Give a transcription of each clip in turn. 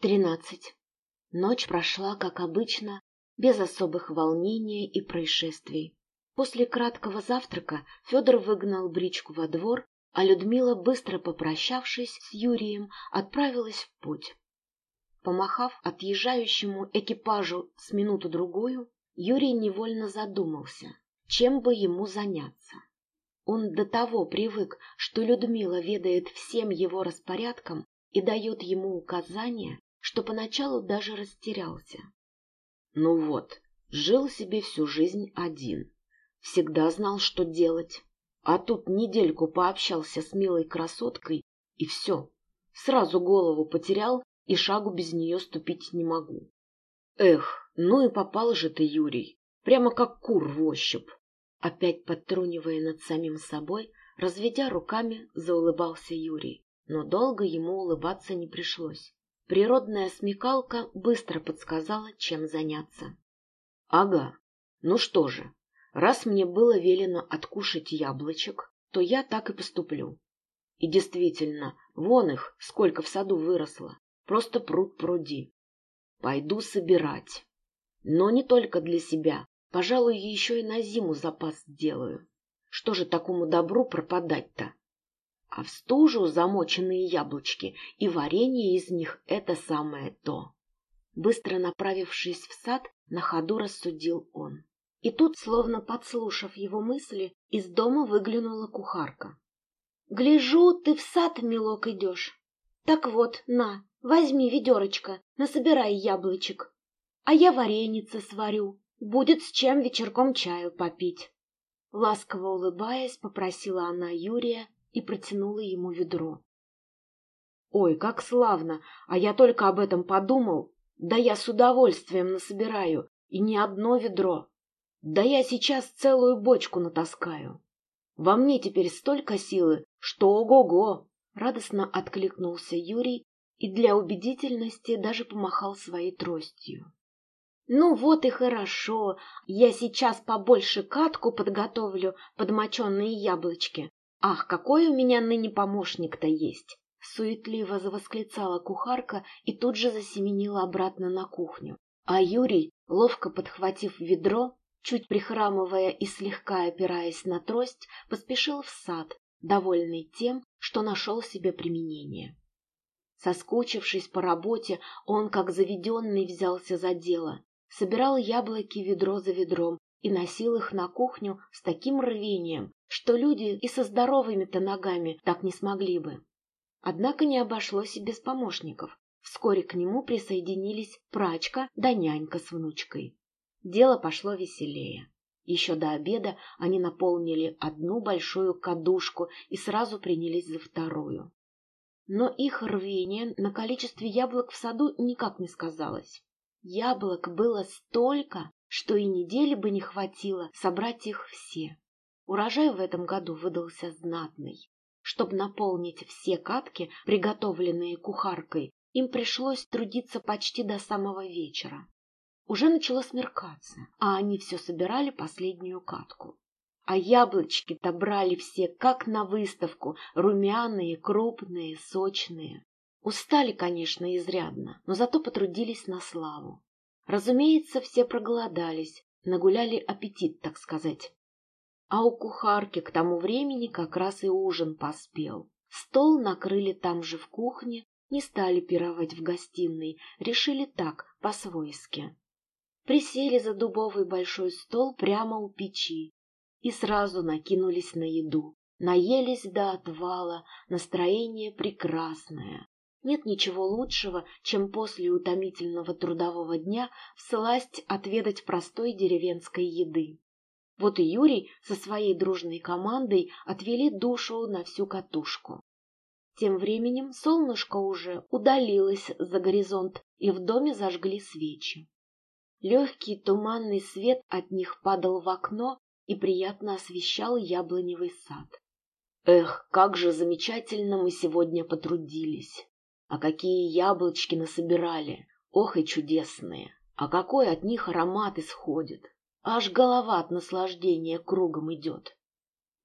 Тринадцать. Ночь прошла, как обычно, без особых волнений и происшествий. После краткого завтрака Федор выгнал бричку во двор, а Людмила, быстро попрощавшись с Юрием, отправилась в путь. Помахав отъезжающему экипажу с минуту-другую, Юрий невольно задумался, чем бы ему заняться. Он до того привык, что Людмила ведает всем его распорядком и дает ему указания, что поначалу даже растерялся. Ну вот, жил себе всю жизнь один. Всегда знал, что делать. А тут недельку пообщался с милой красоткой, и все. Сразу голову потерял, и шагу без нее ступить не могу. Эх, ну и попал же ты, Юрий, прямо как кур в ощупь. Опять подтрунивая над самим собой, разведя руками, заулыбался Юрий. Но долго ему улыбаться не пришлось. Природная смекалка быстро подсказала, чем заняться. Ага, ну что же, раз мне было велено откушать яблочек, то я так и поступлю. И действительно, вон их, сколько в саду выросло, просто пруд пруди. Пойду собирать. Но не только для себя, пожалуй, еще и на зиму запас делаю. Что же такому добру пропадать-то? А в стужу замоченные яблочки и варенье из них — это самое то. Быстро направившись в сад, на ходу рассудил он. И тут, словно подслушав его мысли, из дома выглянула кухарка. — Гляжу, ты в сад, милок, идешь. Так вот, на, возьми ведерочко, насобирай яблочек. А я вареница сварю, будет с чем вечерком чаю попить. Ласково улыбаясь, попросила она Юрия и протянула ему ведро. «Ой, как славно! А я только об этом подумал. Да я с удовольствием насобираю, и не одно ведро. Да я сейчас целую бочку натаскаю. Во мне теперь столько силы, что ого-го!» Радостно откликнулся Юрий и для убедительности даже помахал своей тростью. «Ну вот и хорошо, я сейчас побольше катку подготовлю под моченые яблочки, «Ах, какой у меня ныне помощник-то есть!» Суетливо завосклицала кухарка и тут же засеменила обратно на кухню. А Юрий, ловко подхватив ведро, чуть прихрамывая и слегка опираясь на трость, поспешил в сад, довольный тем, что нашел себе применение. Соскучившись по работе, он, как заведенный, взялся за дело. Собирал яблоки ведро за ведром и носил их на кухню с таким рвением, что люди и со здоровыми-то ногами так не смогли бы. Однако не обошлось и без помощников. Вскоре к нему присоединились прачка да нянька с внучкой. Дело пошло веселее. Еще до обеда они наполнили одну большую кадушку и сразу принялись за вторую. Но их рвение на количестве яблок в саду никак не сказалось. Яблок было столько, что и недели бы не хватило собрать их все. Урожай в этом году выдался знатный. Чтобы наполнить все катки, приготовленные кухаркой, им пришлось трудиться почти до самого вечера. Уже начало смеркаться, а они все собирали последнюю катку. А яблочки-то брали все, как на выставку, румяные, крупные, сочные. Устали, конечно, изрядно, но зато потрудились на славу. Разумеется, все проголодались, нагуляли аппетит, так сказать. А у кухарки к тому времени как раз и ужин поспел. Стол накрыли там же в кухне, не стали пировать в гостиной, решили так, по-свойски. Присели за дубовый большой стол прямо у печи и сразу накинулись на еду. Наелись до отвала, настроение прекрасное. Нет ничего лучшего, чем после утомительного трудового дня всласть отведать простой деревенской еды. Вот и Юрий со своей дружной командой отвели душу на всю катушку. Тем временем солнышко уже удалилось за горизонт, и в доме зажгли свечи. Легкий туманный свет от них падал в окно и приятно освещал яблоневый сад. Эх, как же замечательно мы сегодня потрудились! А какие яблочки насобирали! Ох и чудесные! А какой от них аромат исходит! Аж голова от наслаждения кругом идет.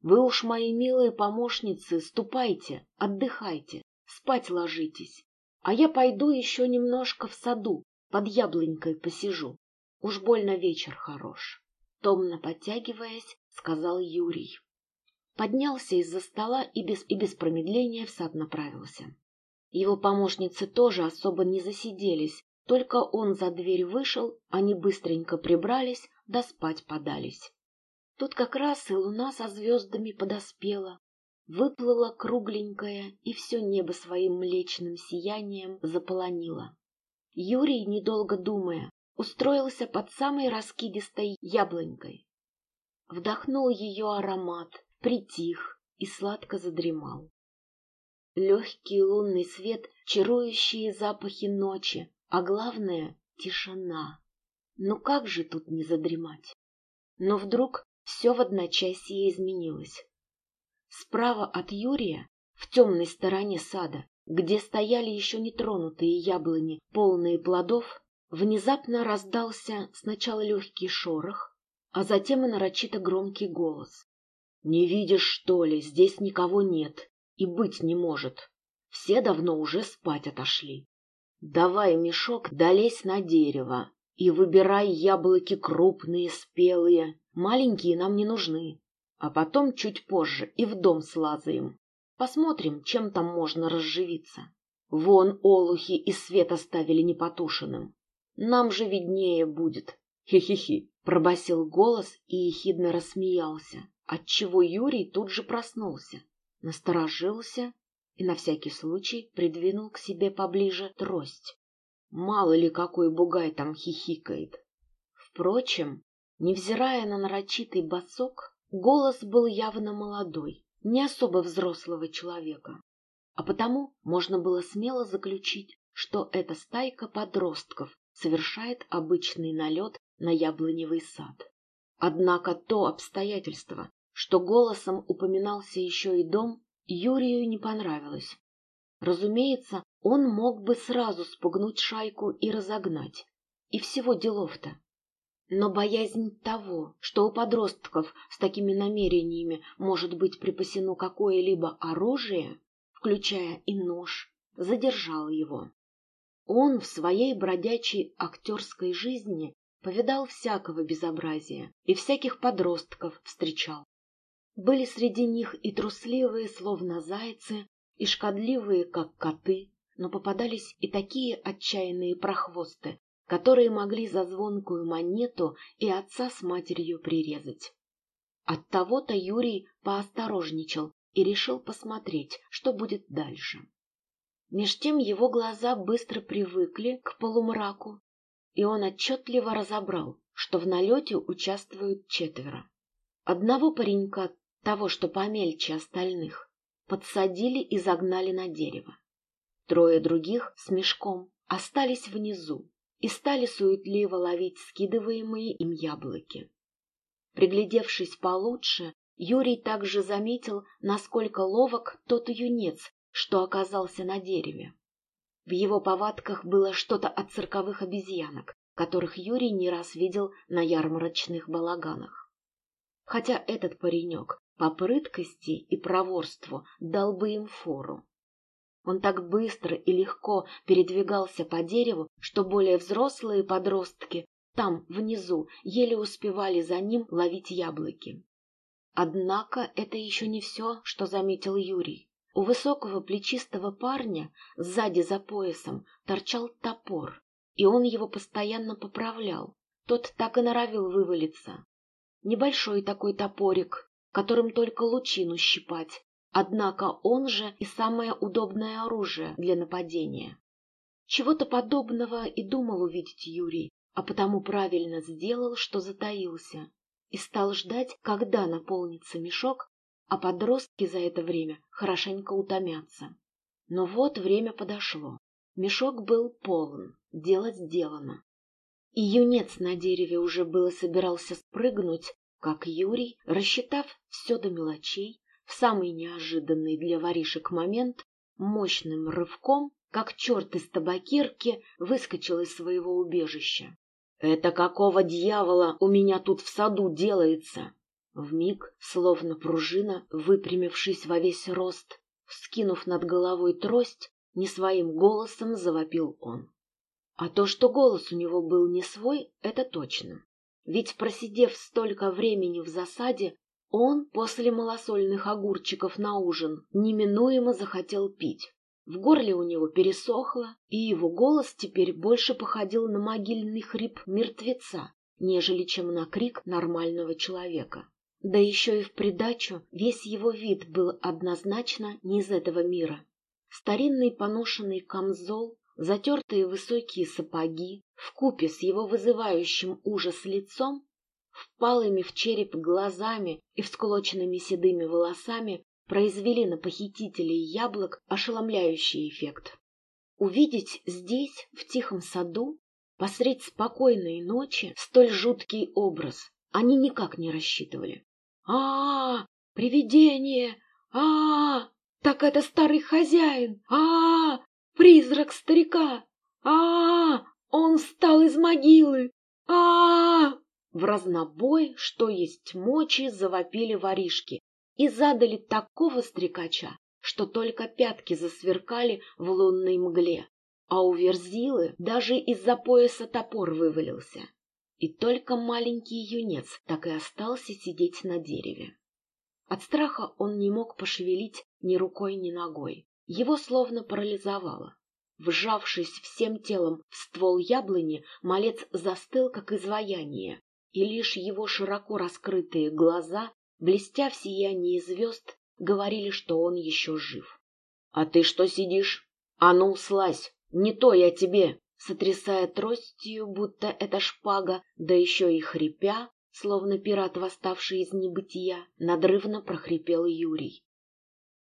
Вы уж, мои милые помощницы, ступайте, отдыхайте, спать ложитесь. А я пойду еще немножко в саду, под яблонькой посижу. Уж больно вечер хорош. Томно подтягиваясь, сказал Юрий. Поднялся из-за стола и без, и без промедления в сад направился. Его помощницы тоже особо не засиделись, только он за дверь вышел, они быстренько прибрались, да спать подались. Тут как раз и луна со звездами подоспела, выплыла кругленькая и все небо своим млечным сиянием заполонила. Юрий, недолго думая, устроился под самой раскидистой яблонькой. Вдохнул ее аромат, притих и сладко задремал. Легкий лунный свет, чарующие запахи ночи, а главное — тишина. Ну как же тут не задремать? Но вдруг все в одночасье изменилось. Справа от Юрия, в темной стороне сада, где стояли еще нетронутые яблони, полные плодов, внезапно раздался сначала легкий шорох, а затем и нарочито громкий голос. «Не видишь, что ли, здесь никого нет и быть не может. Все давно уже спать отошли. Давай мешок, долезь на дерево и выбирай яблоки крупные, спелые. Маленькие нам не нужны. А потом чуть позже и в дом слазаем. Посмотрим, чем там можно разживиться. Вон олухи и свет оставили непотушенным. Нам же виднее будет. Хи-хи-хи, пробасил голос и ехидно рассмеялся, отчего Юрий тут же проснулся, насторожился и на всякий случай придвинул к себе поближе трость. Мало ли какой бугай там хихикает. Впрочем, невзирая на нарочитый босок, голос был явно молодой, не особо взрослого человека. А потому можно было смело заключить, что эта стайка подростков совершает обычный налет на яблоневый сад. Однако то обстоятельство, что голосом упоминался еще и дом, Юрию не понравилось. Разумеется, он мог бы сразу спугнуть шайку и разогнать. И всего делов-то. Но боязнь того, что у подростков с такими намерениями может быть припасено какое-либо оружие, включая и нож, задержала его. Он в своей бродячей актерской жизни повидал всякого безобразия и всяких подростков встречал. Были среди них и трусливые, словно зайцы, и шкодливые, как коты, но попадались и такие отчаянные прохвосты, которые могли за звонкую монету и отца с матерью прирезать. Оттого-то Юрий поосторожничал и решил посмотреть, что будет дальше. Меж тем его глаза быстро привыкли к полумраку, и он отчетливо разобрал, что в налете участвуют четверо. Одного паренька того, что помельче остальных, подсадили и загнали на дерево. Трое других с мешком остались внизу и стали суетливо ловить скидываемые им яблоки. Приглядевшись получше, Юрий также заметил, насколько ловок тот юнец, что оказался на дереве. В его повадках было что-то от цирковых обезьянок, которых Юрий не раз видел на ярмарочных балаганах. Хотя этот паренек по прыткости и проворству дал бы им фору. Он так быстро и легко передвигался по дереву, что более взрослые подростки там, внизу, еле успевали за ним ловить яблоки. Однако это еще не все, что заметил Юрий. У высокого плечистого парня сзади за поясом торчал топор, и он его постоянно поправлял. Тот так и норовил вывалиться. Небольшой такой топорик, которым только лучину щипать, однако он же и самое удобное оружие для нападения. Чего-то подобного и думал увидеть Юрий, а потому правильно сделал, что затаился, и стал ждать, когда наполнится мешок, а подростки за это время хорошенько утомятся. Но вот время подошло. Мешок был полон, дело сделано. И юнец на дереве уже было собирался спрыгнуть, как Юрий, рассчитав все до мелочей, в самый неожиданный для воришек момент, мощным рывком, как черт из табакерки, выскочил из своего убежища. «Это какого дьявола у меня тут в саду делается?» Вмиг, словно пружина, выпрямившись во весь рост, вскинув над головой трость, Не своим голосом завопил он. А то, что голос у него был не свой, это точно. Ведь, просидев столько времени в засаде, он после малосольных огурчиков на ужин неминуемо захотел пить. В горле у него пересохло, и его голос теперь больше походил на могильный хрип мертвеца, нежели чем на крик нормального человека. Да еще и в придачу весь его вид был однозначно не из этого мира. Старинный поношенный камзол, затертые высокие сапоги, вкупе с его вызывающим ужас лицом, впалыми в череп глазами и всклоченными седыми волосами, произвели на похитителей яблок ошеломляющий эффект. Увидеть здесь, в тихом саду, посредь спокойной ночи, столь жуткий образ они никак не рассчитывали. а, -а, -а Привидение! а, -а, -а Так это старый хозяин! а, -а, -а Призрак старика! а, -а, -а Он встал из могилы! а, -а, -а В разнобой, что есть мочи, завопили воришки, и задали такого стрекача, что только пятки засверкали в лунной мгле, а у Верзилы даже из-за пояса топор вывалился. И только маленький юнец так и остался сидеть на дереве. От страха он не мог пошевелить ни рукой, ни ногой. Его словно парализовало. Вжавшись всем телом в ствол яблони, малец застыл, как изваяние, и лишь его широко раскрытые глаза блестя в сиянии звезд, говорили, что он еще жив. — А ты что сидишь? А ну, слазь! Не то я тебе! Сотрясая тростью, будто это шпага, да еще и хрипя, словно пират, восставший из небытия, надрывно прохрипел Юрий.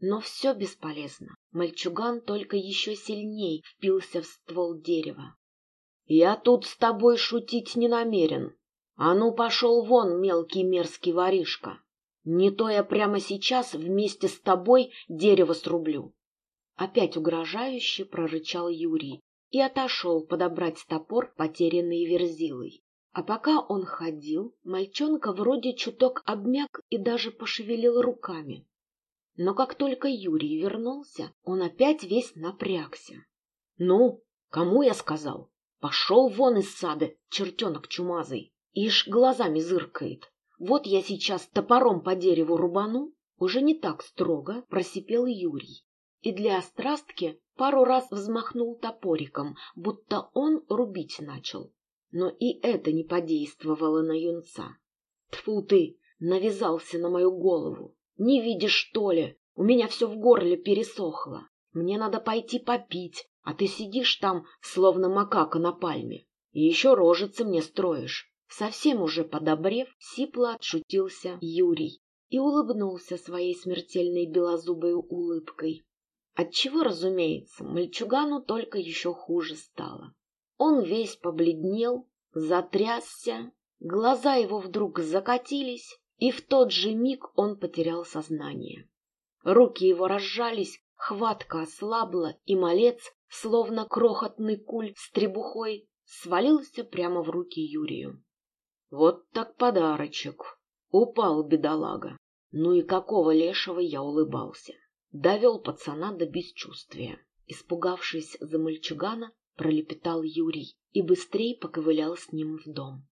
Но все бесполезно. Мальчуган только еще сильней впился в ствол дерева. — Я тут с тобой шутить не намерен. А ну, пошел вон, мелкий мерзкий воришка. Не то я прямо сейчас вместе с тобой дерево срублю. Опять угрожающе прорычал Юрий и отошел подобрать топор, потерянный верзилой. А пока он ходил, мальчонка вроде чуток обмяк и даже пошевелил руками. Но как только Юрий вернулся, он опять весь напрягся. — Ну, кому я сказал? Пошел вон из сада, чертенок чумазый, ишь глазами зыркает. Вот я сейчас топором по дереву рубану, уже не так строго просипел Юрий. И для острастки пару раз взмахнул топориком, будто он рубить начал. Но и это не подействовало на юнца. Тфу ты, навязался на мою голову. Не видишь, что ли? У меня все в горле пересохло. Мне надо пойти попить, а ты сидишь там, словно макака на пальме. И еще рожицы мне строишь. Совсем уже подобрев, сипло отшутился Юрий и улыбнулся своей смертельной белозубой улыбкой. Отчего, разумеется, мальчугану только еще хуже стало. Он весь побледнел, затрясся, глаза его вдруг закатились, и в тот же миг он потерял сознание. Руки его разжались, хватка ослабла, и малец, словно крохотный куль с требухой, свалился прямо в руки Юрию. Вот так подарочек. Упал бедолага. Ну и какого лешего я улыбался. Довел пацана до бесчувствия. Испугавшись за мальчугана, пролепетал Юрий и быстрее поковылял с ним в дом.